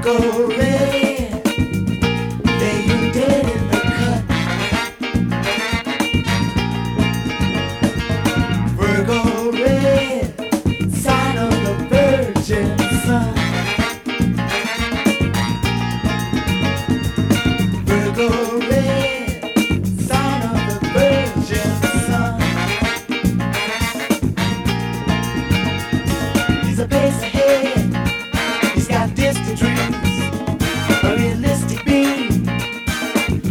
go, baby.